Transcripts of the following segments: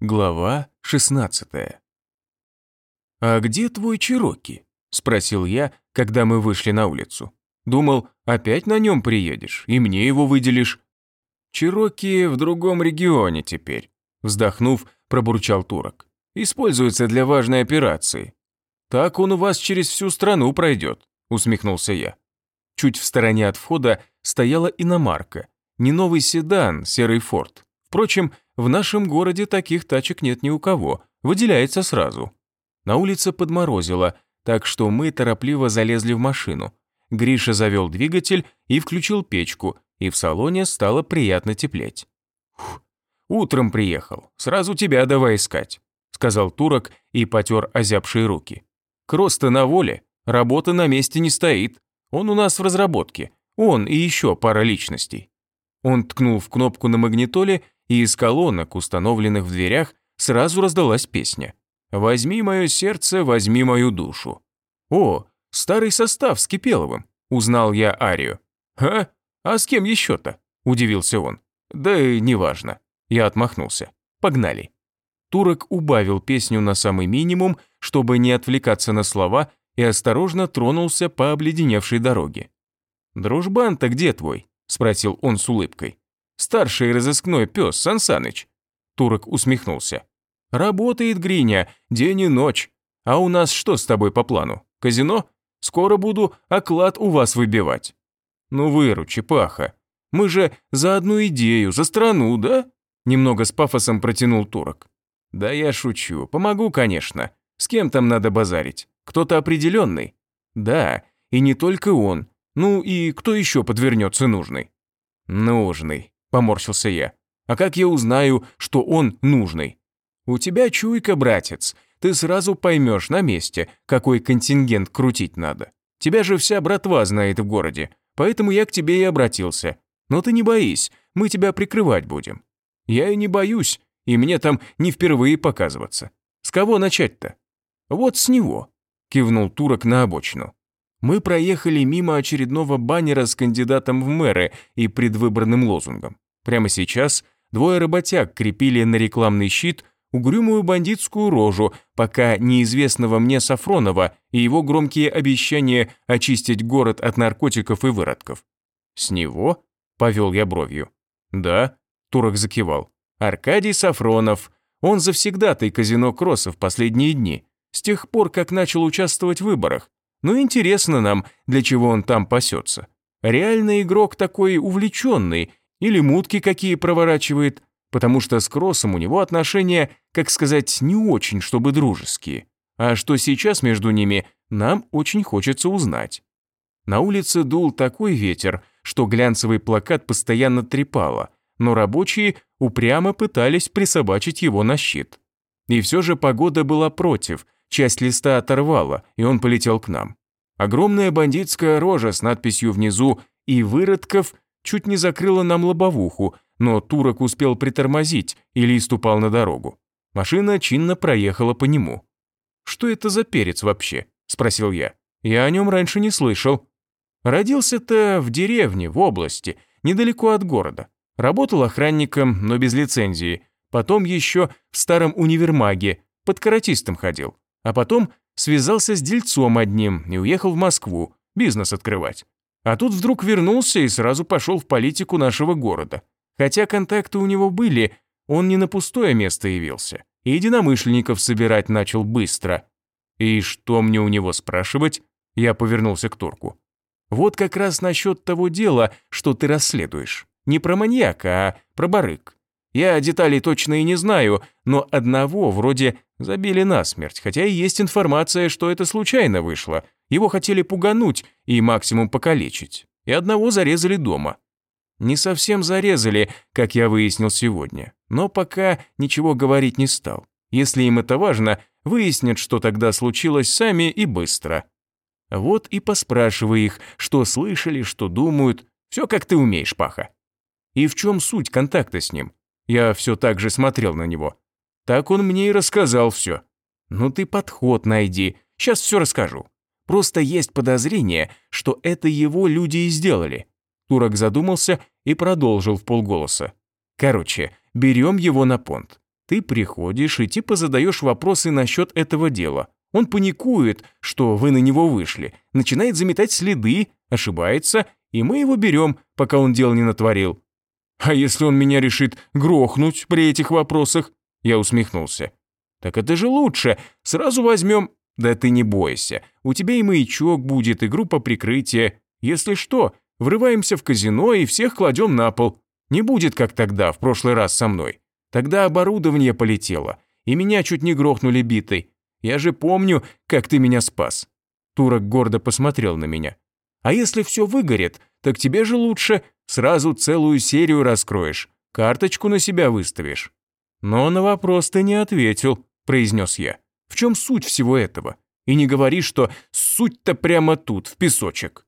Глава 16 «А где твой Чироки?» – спросил я, когда мы вышли на улицу. Думал, опять на нем приедешь и мне его выделишь. Чироки в другом регионе теперь, вздохнув, пробурчал турок. Используется для важной операции. Так он у вас через всю страну пройдет, усмехнулся я. Чуть в стороне от входа стояла иномарка, не новый седан, серый форт. Впрочем, в нашем городе таких тачек нет ни у кого, выделяется сразу. На улице подморозило, так что мы торопливо залезли в машину. Гриша завел двигатель и включил печку, и в салоне стало приятно теплеть. «Фух, утром приехал, сразу тебя давай искать», сказал турок и потер озябшие руки. «Кросс-то на воле, работа на месте не стоит. Он у нас в разработке, он и еще пара личностей». Он ткнул в кнопку на магнитоле, и из колонок, установленных в дверях, сразу раздалась песня. «Возьми мое сердце, возьми мою душу». «О, старый состав с Кипеловым», — узнал я Арию. «А? А с кем еще-то?» — удивился он. «Да и неважно». Я отмахнулся. «Погнали». Турок убавил песню на самый минимум, чтобы не отвлекаться на слова, и осторожно тронулся по обледеневшей дороге. «Дружбан-то где твой?» – спросил он с улыбкой. «Старший разыскной пес Сансаныч». Турок усмехнулся. «Работает Гриня, день и ночь. А у нас что с тобой по плану? Казино? Скоро буду оклад у вас выбивать». «Ну выручи, Паха. Мы же за одну идею, за страну, да?» Немного с пафосом протянул турок. «Да я шучу. Помогу, конечно. С кем там надо базарить? Кто-то определенный?» «Да, и не только он. Ну и кто еще подвернется нужный?» «Нужный», – поморщился я. «А как я узнаю, что он нужный?» «У тебя чуйка, братец. Ты сразу поймешь на месте, какой контингент крутить надо. Тебя же вся братва знает в городе, поэтому я к тебе и обратился. Но ты не боись, мы тебя прикрывать будем». «Я и не боюсь, и мне там не впервые показываться. С кого начать-то?» «Вот с него», – кивнул турок на обочину мы проехали мимо очередного баннера с кандидатом в мэры и предвыборным лозунгом. Прямо сейчас двое работяг крепили на рекламный щит угрюмую бандитскую рожу, пока неизвестного мне Сафронова и его громкие обещания очистить город от наркотиков и выродков. «С него?» – повел я бровью. «Да», – Турок закивал. «Аркадий Сафронов. Он завсегдатый казино Кросса в последние дни, с тех пор, как начал участвовать в выборах. Ну интересно нам, для чего он там пасется. Реальный игрок такой увлеченный или мутки какие проворачивает, потому что с Кроссом у него отношения, как сказать, не очень, чтобы дружеские. А что сейчас между ними, нам очень хочется узнать. На улице дул такой ветер, что глянцевый плакат постоянно трепало, но рабочие упрямо пытались присобачить его на щит. И все же погода была против – Часть листа оторвала, и он полетел к нам. Огромная бандитская рожа с надписью внизу «И выродков» чуть не закрыла нам лобовуху, но турок успел притормозить, и лист упал на дорогу. Машина чинно проехала по нему. «Что это за перец вообще?» – спросил я. «Я о нем раньше не слышал». Родился-то в деревне, в области, недалеко от города. Работал охранником, но без лицензии. Потом еще в старом универмаге, под каратистом ходил а потом связался с дельцом одним и уехал в Москву бизнес открывать. А тут вдруг вернулся и сразу пошел в политику нашего города. Хотя контакты у него были, он не на пустое место явился. И единомышленников собирать начал быстро. И что мне у него спрашивать? Я повернулся к турку. Вот как раз насчет того дела, что ты расследуешь. Не про маньяка, а про барык. Я деталей точно и не знаю, но одного вроде забили насмерть, хотя и есть информация, что это случайно вышло. Его хотели пугануть и максимум покалечить. И одного зарезали дома. Не совсем зарезали, как я выяснил сегодня, но пока ничего говорить не стал. Если им это важно, выяснят, что тогда случилось сами и быстро. Вот и поспрашивай их, что слышали, что думают. Все как ты умеешь, Паха. И в чем суть контакта с ним? Я все так же смотрел на него. Так он мне и рассказал все. Ну ты подход найди, сейчас все расскажу. Просто есть подозрение, что это его люди и сделали. Турок задумался и продолжил в полголоса. Короче, берем его на понт. Ты приходишь и типа задаешь вопросы насчет этого дела. Он паникует, что вы на него вышли, начинает заметать следы, ошибается, и мы его берем, пока он дел не натворил. А если он меня решит грохнуть при этих вопросах? Я усмехнулся. Так это же лучше, сразу возьмем... Да ты не бойся, у тебя и маячок будет, и группа прикрытия. Если что, врываемся в казино и всех кладем на пол. Не будет, как тогда, в прошлый раз со мной. Тогда оборудование полетело, и меня чуть не грохнули битой. Я же помню, как ты меня спас». Турок гордо посмотрел на меня. «А если все выгорит, так тебе же лучше сразу целую серию раскроешь, карточку на себя выставишь». «Но на вопрос ты не ответил», – произнес я. «В чем суть всего этого? И не говори, что суть-то прямо тут, в песочек».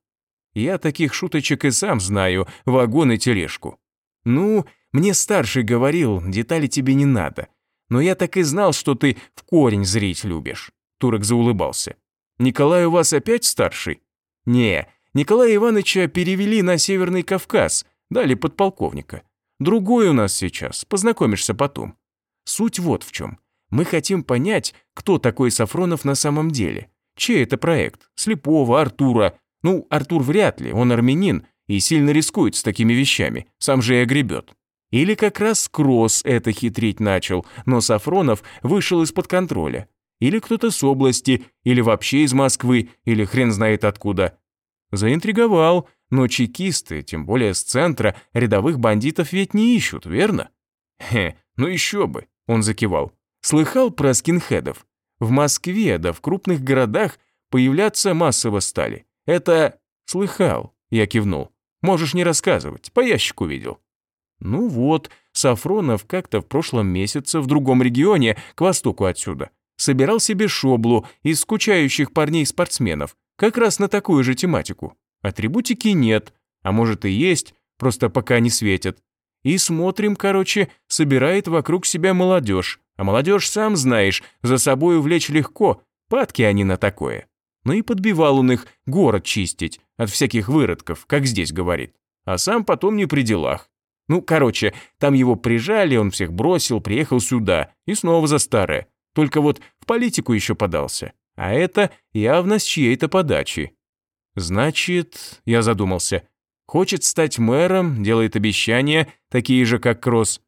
Я таких шуточек и сам знаю, вагон и тележку. Ну, мне старший говорил, детали тебе не надо. Но я так и знал, что ты в корень зрить любишь. Турок заулыбался. Николай у вас опять старший? Не, Николая Ивановича перевели на Северный Кавказ, дали подполковника. Другой у нас сейчас, познакомишься потом. Суть вот в чем. Мы хотим понять, кто такой Сафронов на самом деле. Чей это проект? Слепого, Артура? Ну, Артур вряд ли, он армянин и сильно рискует с такими вещами, сам же и огребет. Или как раз Кросс это хитрить начал, но Сафронов вышел из-под контроля. Или кто-то с области, или вообще из Москвы, или хрен знает откуда. Заинтриговал, но чекисты, тем более с центра, рядовых бандитов ведь не ищут, верно? Хе, ну еще бы, он закивал. Слыхал про скинхедов? В Москве, да в крупных городах появляться массово стали. Это... Слыхал, я кивнул. Можешь не рассказывать, по ящику видел. Ну вот, Сафронов как-то в прошлом месяце в другом регионе, к востоку отсюда, собирал себе шоблу из скучающих парней-спортсменов, как раз на такую же тематику. Атрибутики нет, а может и есть, просто пока не светят. И смотрим, короче, собирает вокруг себя молодежь. А молодежь, сам знаешь, за собой увлечь легко, падки они на такое. Ну и подбивал он их город чистить от всяких выродков, как здесь говорит. А сам потом не при делах. Ну, короче, там его прижали, он всех бросил, приехал сюда и снова за старое. Только вот в политику еще подался. А это явно с чьей-то подачи. Значит, я задумался, хочет стать мэром, делает обещания, такие же, как Кросс.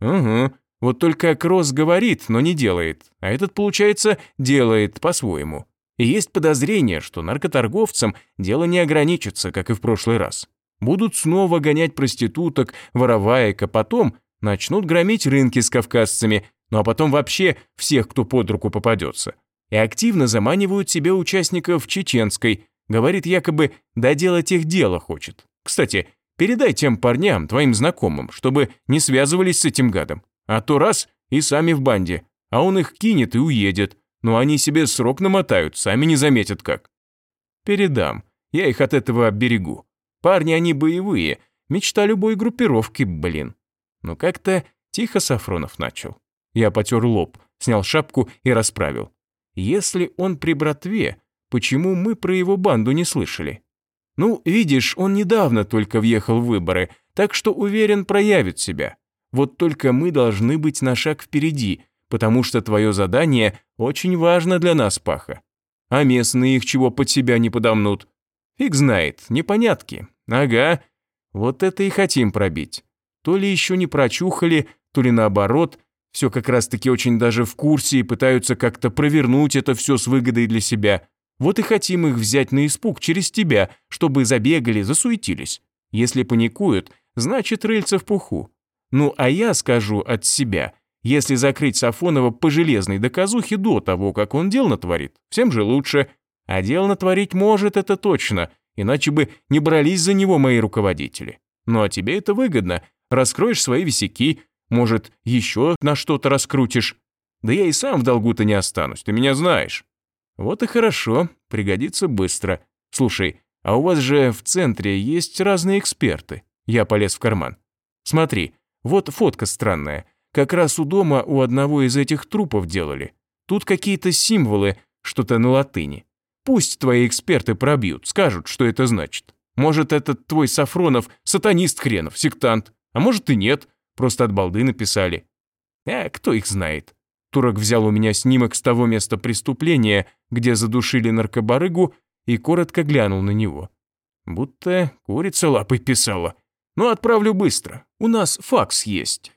Угу, вот только Кросс говорит, но не делает, а этот, получается, делает по-своему. И есть подозрение, что наркоторговцам дело не ограничится, как и в прошлый раз. Будут снова гонять проституток, вороваек, а потом начнут громить рынки с кавказцами, ну а потом вообще всех, кто под руку попадется. И активно заманивают себе участников чеченской, говорит якобы доделать их дело хочет. Кстати, передай тем парням, твоим знакомым, чтобы не связывались с этим гадом. А то раз и сами в банде, а он их кинет и уедет, но они себе срок намотают, сами не заметят как. Передам, я их от этого оберегу. Парни они боевые, мечта любой группировки, блин. Но как-то тихо Сафронов начал. Я потер лоб, снял шапку и расправил. Если он при братве, почему мы про его банду не слышали? Ну, видишь, он недавно только въехал в выборы, так что уверен, проявит себя. Вот только мы должны быть на шаг впереди, потому что твое задание очень важно для нас, Паха. А местные их чего под себя не подомнут? Фиг знает, непонятки. Ага, вот это и хотим пробить. То ли еще не прочухали, то ли наоборот, все как раз-таки очень даже в курсе и пытаются как-то провернуть это все с выгодой для себя. Вот и хотим их взять на испуг через тебя, чтобы забегали, засуетились. Если паникуют, значит рыльца в пуху. Ну, а я скажу от себя – если закрыть Сафонова по железной доказухе до того, как он дел натворит, всем же лучше. А дел натворить может, это точно, иначе бы не брались за него мои руководители. Ну а тебе это выгодно. Раскроешь свои висяки, может, еще на что-то раскрутишь. Да я и сам в долгу-то не останусь, ты меня знаешь. Вот и хорошо, пригодится быстро. Слушай, а у вас же в центре есть разные эксперты. Я полез в карман. Смотри, вот фотка странная. Как раз у дома у одного из этих трупов делали. Тут какие-то символы, что-то на латыни. Пусть твои эксперты пробьют, скажут, что это значит. Может, этот твой Сафронов сатанист хренов, сектант. А может и нет, просто от балды написали. А кто их знает? Турок взял у меня снимок с того места преступления, где задушили наркобарыгу, и коротко глянул на него. Будто курица лапой писала. «Ну, отправлю быстро. У нас факс есть».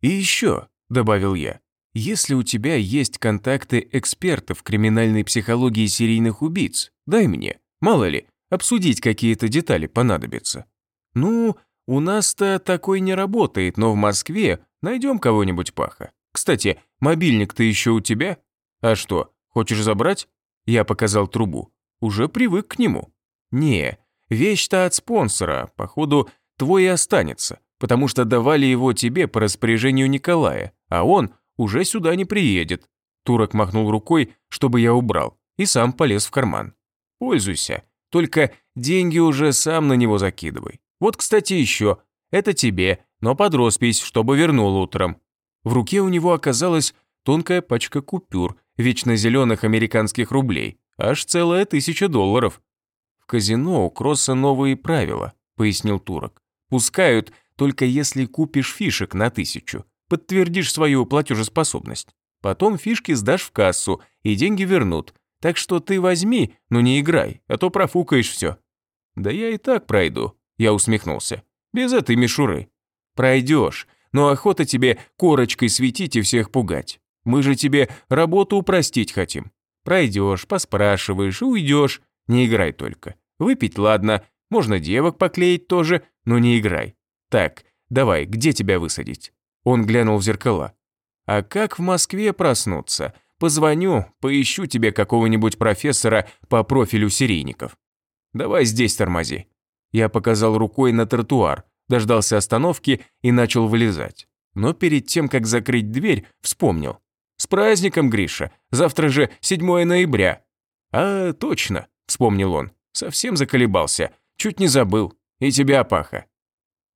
«И еще», — добавил я, «если у тебя есть контакты экспертов криминальной психологии серийных убийц, дай мне, мало ли, обсудить какие-то детали понадобится». «Ну, у нас-то такой не работает, но в Москве найдем кого-нибудь паха. Кстати, мобильник-то еще у тебя? А что, хочешь забрать?» Я показал трубу. Уже привык к нему. «Не, вещь-то от спонсора, походу, твой и останется, потому что давали его тебе по распоряжению Николая, а он уже сюда не приедет». Турок махнул рукой, чтобы я убрал, и сам полез в карман. «Пользуйся, только деньги уже сам на него закидывай. Вот, кстати, еще. Это тебе, но под роспись, чтобы вернул утром». В руке у него оказалась тонкая пачка купюр, вечно зеленых американских рублей, аж целая тысяча долларов. «В казино у Кросса новые правила», — пояснил турок. «Пускают, только если купишь фишек на тысячу, подтвердишь свою платежеспособность. Потом фишки сдашь в кассу, и деньги вернут. Так что ты возьми, но не играй, а то профукаешь все». «Да я и так пройду», я усмехнулся. «Без этой мишуры. Пройдешь, но охота тебе корочкой светить и всех пугать. Мы же тебе работу упростить хотим. Пройдешь, поспрашиваешь уйдешь. Не играй только. Выпить ладно, можно девок поклеить тоже, но не играй. Так, давай, где тебя высадить?» Он глянул в зеркала. «А как в Москве проснуться? Позвоню, поищу тебе какого-нибудь профессора по профилю серийников. Давай здесь тормози». Я показал рукой на тротуар, дождался остановки и начал вылезать. Но перед тем, как закрыть дверь, вспомнил. «С праздником, Гриша! Завтра же 7 ноября!» «А, точно!» – вспомнил он. Совсем заколебался. Чуть не забыл. И тебя, Паха.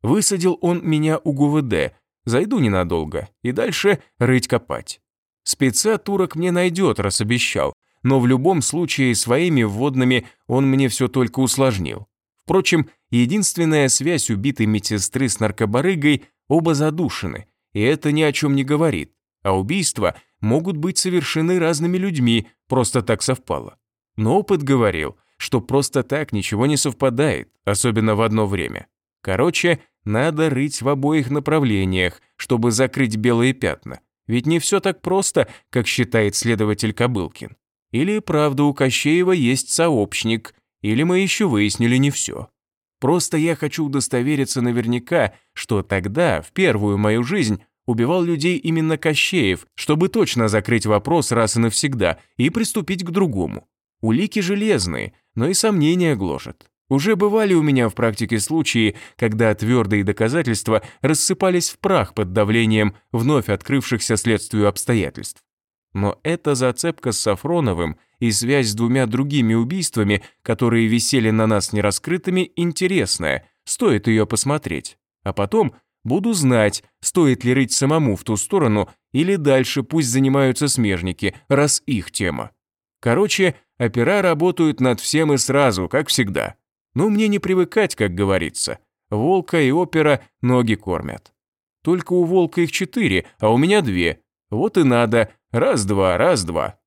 Высадил он меня у ГУВД. Зайду ненадолго. И дальше рыть-копать. Спеца турок мне найдет, раз обещал. Но в любом случае своими вводными он мне все только усложнил. Впрочем, единственная связь убитой медсестры с наркобарыгой – оба задушены, и это ни о чем не говорит. А убийства могут быть совершены разными людьми, просто так совпало. Но опыт говорил, что просто так ничего не совпадает, особенно в одно время. Короче, надо рыть в обоих направлениях, чтобы закрыть белые пятна. Ведь не все так просто, как считает следователь Кобылкин. Или правда у Кощеева есть сообщник, или мы еще выяснили не все. Просто я хочу удостовериться наверняка, что тогда, в первую мою жизнь, убивал людей именно Кощеев, чтобы точно закрыть вопрос раз и навсегда и приступить к другому. Улики железные, но и сомнения гложат. Уже бывали у меня в практике случаи, когда твердые доказательства рассыпались в прах под давлением вновь открывшихся следствию обстоятельств. Но эта зацепка с Сафроновым и связь с двумя другими убийствами, которые висели на нас нераскрытыми, интересная, стоит ее посмотреть. А потом буду знать, стоит ли рыть самому в ту сторону или дальше пусть занимаются смежники, раз их тема. Короче, опера работают над всем и сразу, как всегда. Но мне не привыкать, как говорится. Волка и опера ноги кормят. Только у волка их четыре, а у меня две. Вот и надо, раз-два, раз-два.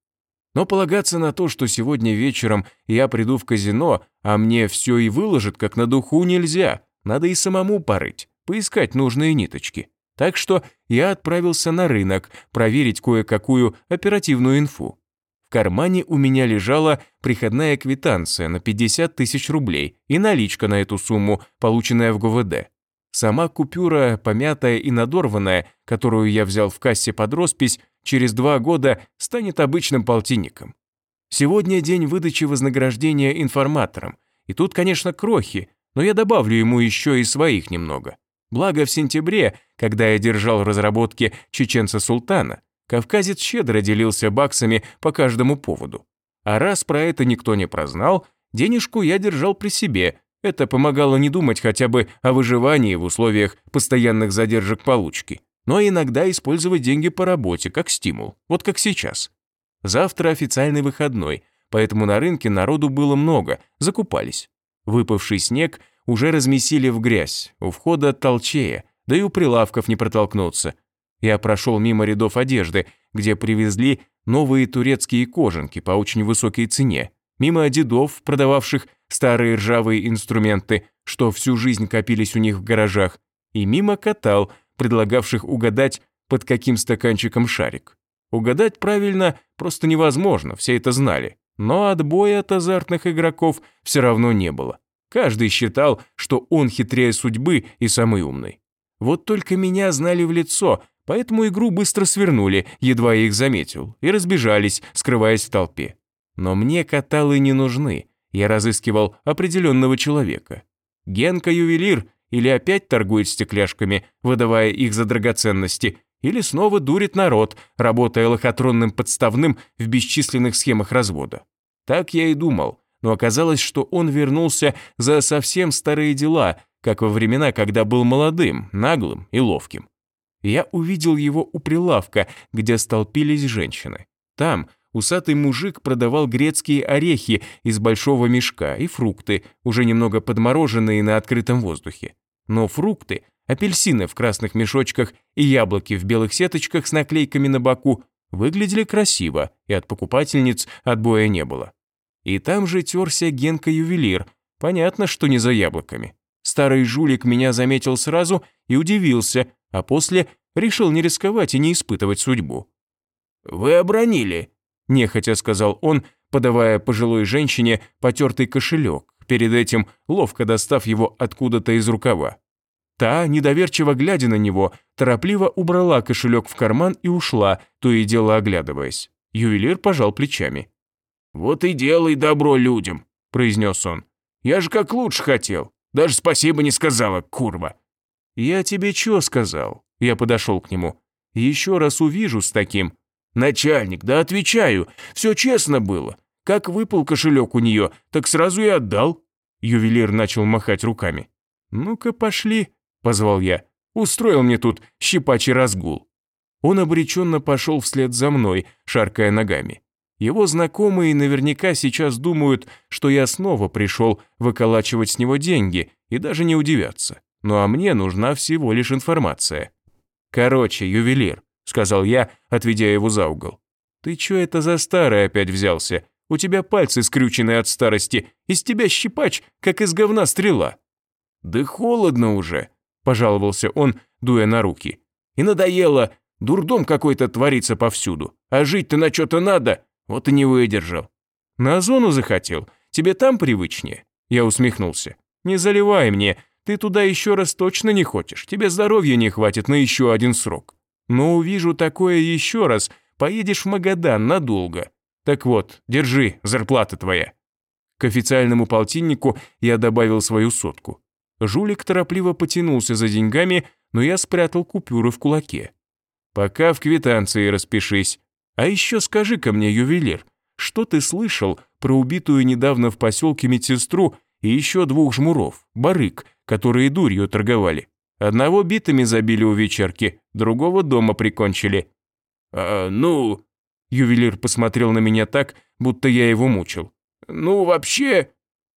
Но полагаться на то, что сегодня вечером я приду в казино, а мне все и выложат, как на духу, нельзя. Надо и самому порыть, поискать нужные ниточки. Так что я отправился на рынок проверить кое-какую оперативную инфу. Кармане у меня лежала приходная квитанция на 50 тысяч рублей и наличка на эту сумму, полученная в ГУВД. Сама купюра, помятая и надорванная, которую я взял в кассе под роспись, через два года станет обычным полтинником. Сегодня день выдачи вознаграждения информаторам, и тут, конечно, крохи, но я добавлю ему еще и своих немного. Благо в сентябре, когда я держал разработки чеченца Султана, кавказец щедро делился баксами по каждому поводу. А раз про это никто не прознал, денежку я держал при себе, это помогало не думать хотя бы о выживании в условиях постоянных задержек получки, но иногда использовать деньги по работе как стимул, вот как сейчас. Завтра официальный выходной, поэтому на рынке народу было много, закупались. Выпавший снег уже размесили в грязь, у входа толчея, да и у прилавков не протолкнуться. Я прошел мимо рядов одежды, где привезли новые турецкие кожанки по очень высокой цене, мимо дедов, продававших старые ржавые инструменты, что всю жизнь копились у них в гаражах, и мимо катал, предлагавших угадать, под каким стаканчиком шарик. Угадать правильно просто невозможно, все это знали. Но отбоя от азартных игроков все равно не было. Каждый считал, что он хитрее судьбы и самый умный. Вот только меня знали в лицо, поэтому игру быстро свернули, едва я их заметил, и разбежались, скрываясь в толпе. Но мне каталы не нужны, я разыскивал определенного человека. Генка-ювелир или опять торгует стекляшками, выдавая их за драгоценности, или снова дурит народ, работая лохотронным подставным в бесчисленных схемах развода. Так я и думал, но оказалось, что он вернулся за совсем старые дела, как во времена, когда был молодым, наглым и ловким. Я увидел его у прилавка, где столпились женщины. Там усатый мужик продавал грецкие орехи из большого мешка и фрукты, уже немного подмороженные на открытом воздухе. Но фрукты, апельсины в красных мешочках и яблоки в белых сеточках с наклейками на боку выглядели красиво, и от покупательниц отбоя не было. И там же терся Генка-ювелир, понятно, что не за яблоками. Старый жулик меня заметил сразу и удивился, а после решил не рисковать и не испытывать судьбу. «Вы обронили», – нехотя сказал он, подавая пожилой женщине потертый кошелек, перед этим ловко достав его откуда-то из рукава. Та, недоверчиво глядя на него, торопливо убрала кошелек в карман и ушла, то и дело оглядываясь. Ювелир пожал плечами. «Вот и делай добро людям», – произнес он. «Я же как лучше хотел. Даже спасибо не сказала, курва». «Я тебе чё сказал?» Я подошел к нему. «Еще раз увижу с таким». «Начальник, да отвечаю. Все честно было. Как выпал кошелек у нее, так сразу и отдал». Ювелир начал махать руками. «Ну-ка, пошли», – позвал я. «Устроил мне тут щипачий разгул». Он обреченно пошел вслед за мной, шаркая ногами. Его знакомые наверняка сейчас думают, что я снова пришел выколачивать с него деньги, и даже не удивятся. Ну а мне нужна всего лишь информация. «Короче, ювелир», – сказал я, отведя его за угол. «Ты чё это за старый опять взялся? У тебя пальцы скрючены от старости, из тебя щипач, как из говна стрела». «Да холодно уже», пожаловался он, дуя на руки. «И надоело, дурдом какой-то творится повсюду, а жить-то на что-то надо, вот и не выдержал». «На зону захотел? Тебе там привычнее?» Я усмехнулся. «Не заливай мне, ты туда еще раз точно не хочешь, тебе здоровья не хватит на еще один срок. Но увижу такое еще раз, поедешь в Магадан надолго. Так вот, держи, зарплата твоя». К официальному полтиннику я добавил свою сотку. Жулик торопливо потянулся за деньгами, но я спрятал купюры в кулаке. «Пока в квитанции распишись. А еще скажи-ка мне, ювелир, что ты слышал про убитую недавно в поселке медсестру и еще двух жмуров, барык, которые дурью торговали? Одного битами забили у вечерки, другого дома прикончили». «А, ну...» Ювелир посмотрел на меня так, будто я его мучил. «Ну, вообще...»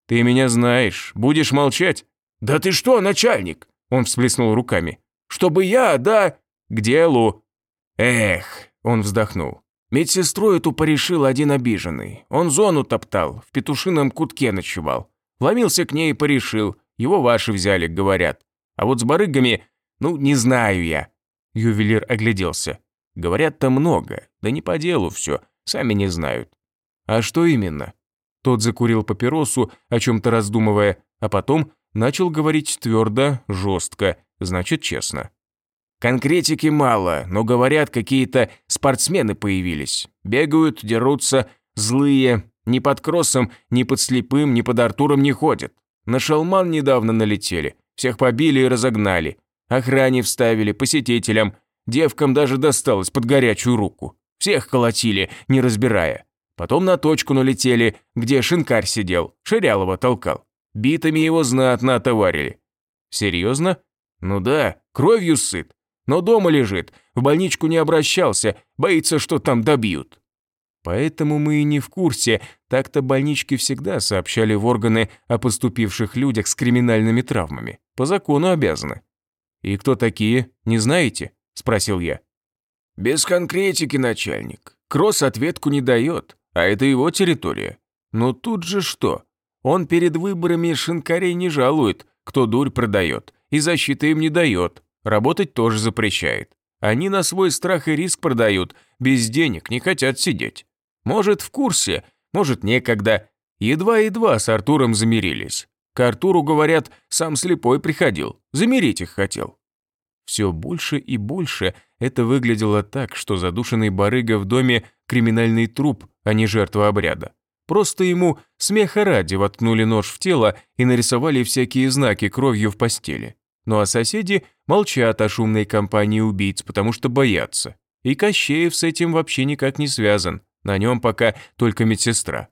«Ты меня знаешь, будешь молчать?» «Да ты что, начальник?» Он всплеснул руками. «Чтобы я, да...» «К делу!» «Эх!» Он вздохнул. Медсестру эту порешил один обиженный. Он зону топтал, в петушином кутке ночевал. Вломился к ней и порешил. Его ваши взяли, говорят. А вот с барыгами, ну, не знаю я. Ювелир огляделся. Говорят-то много, да не по делу все, сами не знают. А что именно? Тот закурил папиросу, о чем-то раздумывая, а потом Начал говорить твердо, жестко, значит честно. Конкретики мало, но говорят, какие-то спортсмены появились. Бегают, дерутся, злые, ни под кроссом, ни под слепым, ни под Артуром не ходят. На шалман недавно налетели, всех побили и разогнали. Охране вставили, посетителям, девкам даже досталось под горячую руку. Всех колотили, не разбирая. Потом на точку налетели, где шинкарь сидел, Ширялова толкал. Битами его знатно отоварили. Серьезно? Ну да, кровью сыт. Но дома лежит, в больничку не обращался, боится, что там добьют. Поэтому мы и не в курсе, так-то больнички всегда сообщали в органы о поступивших людях с криминальными травмами. По закону обязаны. «И кто такие, не знаете?» – спросил я. Без конкретики, начальник. Кросс ответку не дает, а это его территория. Но тут же что? Он перед выборами шинкарей не жалует, кто дурь продает, и защиты им не дает, работать тоже запрещает. Они на свой страх и риск продают, без денег не хотят сидеть. Может, в курсе, может, некогда. Едва-едва с Артуром замирились. К Артуру, говорят, сам слепой приходил, замирить их хотел. Все больше и больше это выглядело так, что задушенный барыга в доме криминальный труп, а не жертва обряда. Просто ему смеха ради воткнули нож в тело и нарисовали всякие знаки кровью в постели. Ну а соседи молчат о шумной компании убийц, потому что боятся. И Кощеев с этим вообще никак не связан, на нем пока только медсестра.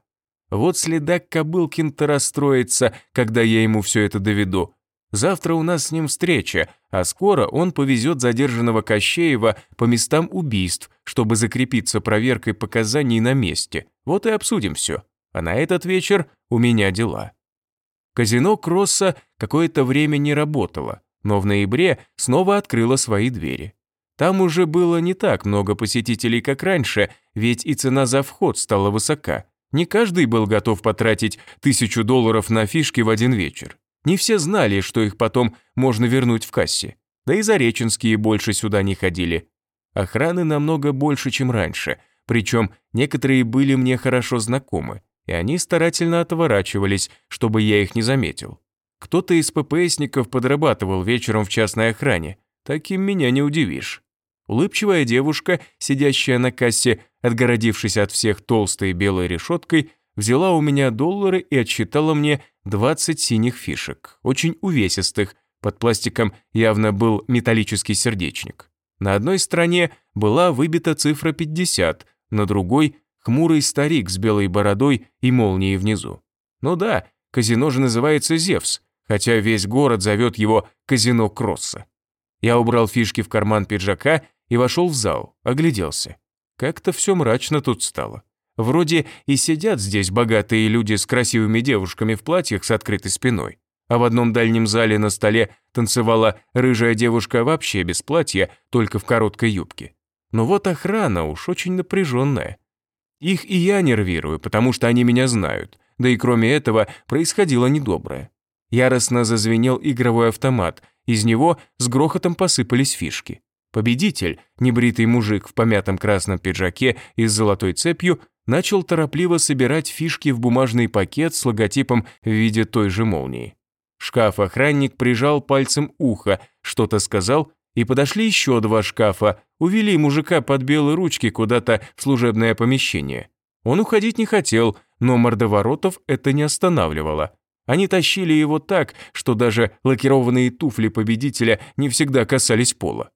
Вот следак Кобылкин-то расстроится, когда я ему все это доведу. Завтра у нас с ним встреча, а скоро он повезет задержанного Кощеева по местам убийств, чтобы закрепиться проверкой показаний на месте. Вот и обсудим все. А на этот вечер у меня дела. Казино Кросса какое-то время не работало, но в ноябре снова открыло свои двери. Там уже было не так много посетителей, как раньше, ведь и цена за вход стала высока. Не каждый был готов потратить тысячу долларов на фишки в один вечер. Не все знали, что их потом можно вернуть в кассе. Да и зареченские больше сюда не ходили. Охраны намного больше, чем раньше, причем некоторые были мне хорошо знакомы, и они старательно отворачивались, чтобы я их не заметил. Кто-то из ППСников подрабатывал вечером в частной охране, таким меня не удивишь. Улыбчивая девушка, сидящая на кассе, отгородившись от всех толстой белой решеткой, взяла у меня доллары и отсчитала мне 20 синих фишек, очень увесистых, под пластиком явно был металлический сердечник. На одной стороне была выбита цифра 50, на другой – хмурый старик с белой бородой и молнией внизу. Ну да, казино же называется «Зевс», хотя весь город зовет его «Казино Кросса». Я убрал фишки в карман пиджака и вошел в зал, огляделся. Как-то все мрачно тут стало. Вроде и сидят здесь богатые люди с красивыми девушками в платьях с открытой спиной, а в одном дальнем зале на столе танцевала рыжая девушка вообще без платья, только в короткой юбке. Но вот охрана уж очень напряженная. Их и я нервирую, потому что они меня знают, да и кроме этого происходило недоброе. Яростно зазвенел игровой автомат, из него с грохотом посыпались фишки. Победитель, небритый мужик в помятом красном пиджаке и с золотой цепью, начал торопливо собирать фишки в бумажный пакет с логотипом в виде той же молнии. Шкаф-охранник прижал пальцем ухо, что-то сказал, и подошли еще два шкафа, увели мужика под белые ручки куда-то в служебное помещение. Он уходить не хотел, но мордоворотов это не останавливало. Они тащили его так, что даже лакированные туфли победителя не всегда касались пола.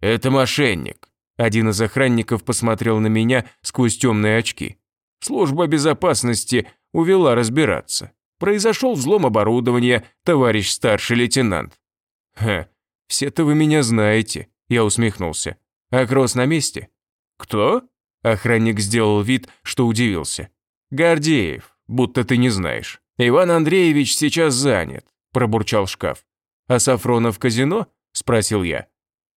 «Это мошенник», один из охранников посмотрел на меня сквозь темные очки. Служба безопасности увела разбираться. Произошел взлом оборудования, товарищ старший лейтенант. Ха, все-то вы меня знаете, я усмехнулся. А Кросс на месте? Кто? Охранник сделал вид, что удивился. Гордеев, будто ты не знаешь. Иван Андреевич сейчас занят, пробурчал шкаф. А Сафронов казино? Спросил я.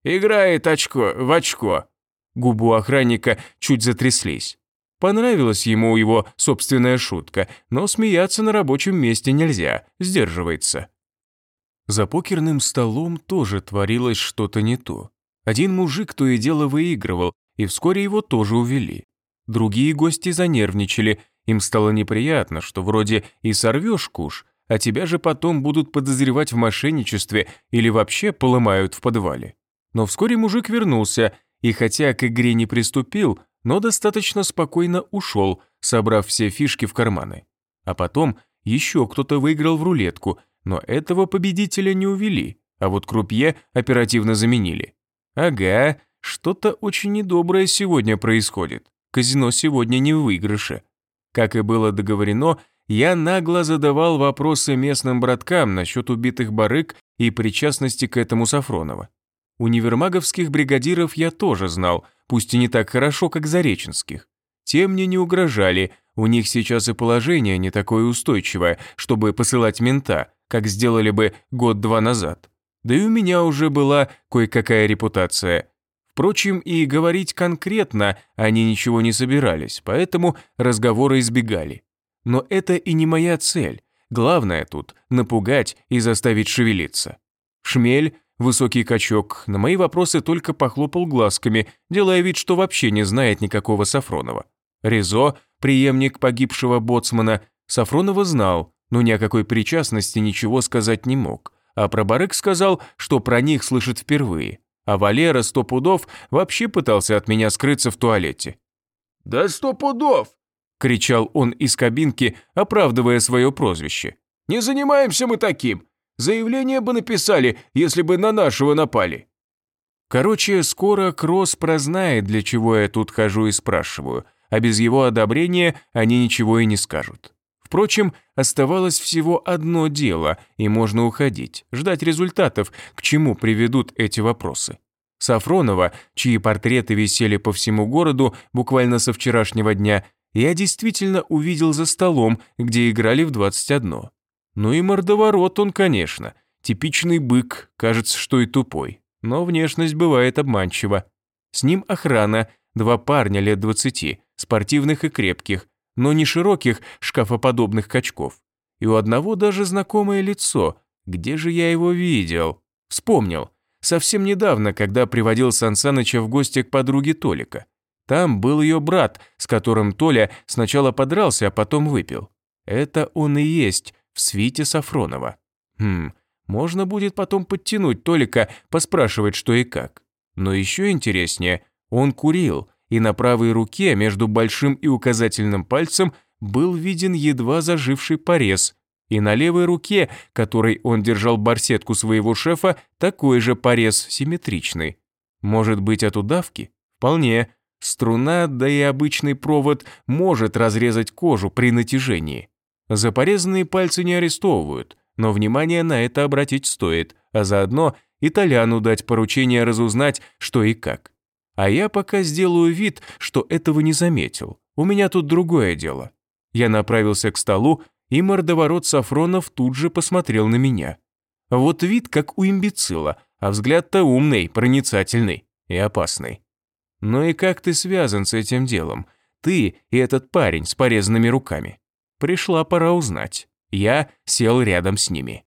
Играет очко в очко, Губы охранника чуть затряслись. Понравилась ему его собственная шутка, но смеяться на рабочем месте нельзя, сдерживается. За покерным столом тоже творилось что-то не то. Один мужик то и дело выигрывал, и вскоре его тоже увели. Другие гости занервничали, им стало неприятно, что вроде и сорвешь куш, а тебя же потом будут подозревать в мошенничестве или вообще поломают в подвале. Но вскоре мужик вернулся и хотя к игре не приступил, но достаточно спокойно ушел, собрав все фишки в карманы. А потом еще кто-то выиграл в рулетку, но этого победителя не увели, а вот крупье оперативно заменили. Ага, что-то очень недоброе сегодня происходит. Казино сегодня не в выигрыше. Как и было договорено, я нагло задавал вопросы местным браткам насчет убитых барыг и причастности к этому Сафронова. Универмаговских бригадиров я тоже знал, пусть и не так хорошо, как зареченских. Те мне не угрожали, у них сейчас и положение не такое устойчивое, чтобы посылать мента, как сделали бы год-два назад. Да и у меня уже была кое-какая репутация. Впрочем, и говорить конкретно они ничего не собирались, поэтому разговоры избегали. Но это и не моя цель. Главное тут – напугать и заставить шевелиться. Шмель, высокий качок, на мои вопросы только похлопал глазками, делая вид, что вообще не знает никакого Сафронова. Резо, преемник погибшего боцмана, Сафронова знал, но ни о какой причастности ничего сказать не мог. А про Барык сказал, что про них слышит впервые. А Валера сто пудов вообще пытался от меня скрыться в туалете. «Да сто пудов!» – кричал он из кабинки, оправдывая свое прозвище. «Не занимаемся мы таким. Заявление бы написали, если бы на нашего напали». Короче, скоро Кросс прознает, для чего я тут хожу и спрашиваю, а без его одобрения они ничего и не скажут. Впрочем, оставалось всего одно дело, и можно уходить, ждать результатов, к чему приведут эти вопросы. Сафронова, чьи портреты висели по всему городу буквально со вчерашнего дня, я действительно увидел за столом, где играли в 21. Ну и мордоворот он, конечно. Типичный бык, кажется, что и тупой. Но внешность бывает обманчива. С ним охрана, два парня лет 20, спортивных и крепких, но не широких шкафоподобных качков. И у одного даже знакомое лицо. Где же я его видел? Вспомнил. Совсем недавно, когда приводил Сансаныча в гости к подруге Толика. Там был ее брат, с которым Толя сначала подрался, а потом выпил. Это он и есть в свите Сафронова. Хм, можно будет потом подтянуть Толика, поспрашивать, что и как. Но еще интереснее, он курил, и на правой руке между большим и указательным пальцем был виден едва заживший порез, и на левой руке, которой он держал барсетку своего шефа, такой же порез симметричный. Может быть, от удавки? Вполне. Струна, да и обычный провод может разрезать кожу при натяжении. За порезанные пальцы не арестовывают, но внимание на это обратить стоит, а заодно и Толяну дать поручение разузнать, что и как. А я пока сделаю вид, что этого не заметил. У меня тут другое дело. Я направился к столу, и мордоворот Сафронов тут же посмотрел на меня. Вот вид как у имбецила, а взгляд-то умный, проницательный и опасный. Ну и как ты связан с этим делом? Ты и этот парень с порезанными руками. Пришла пора узнать. Я сел рядом с ними.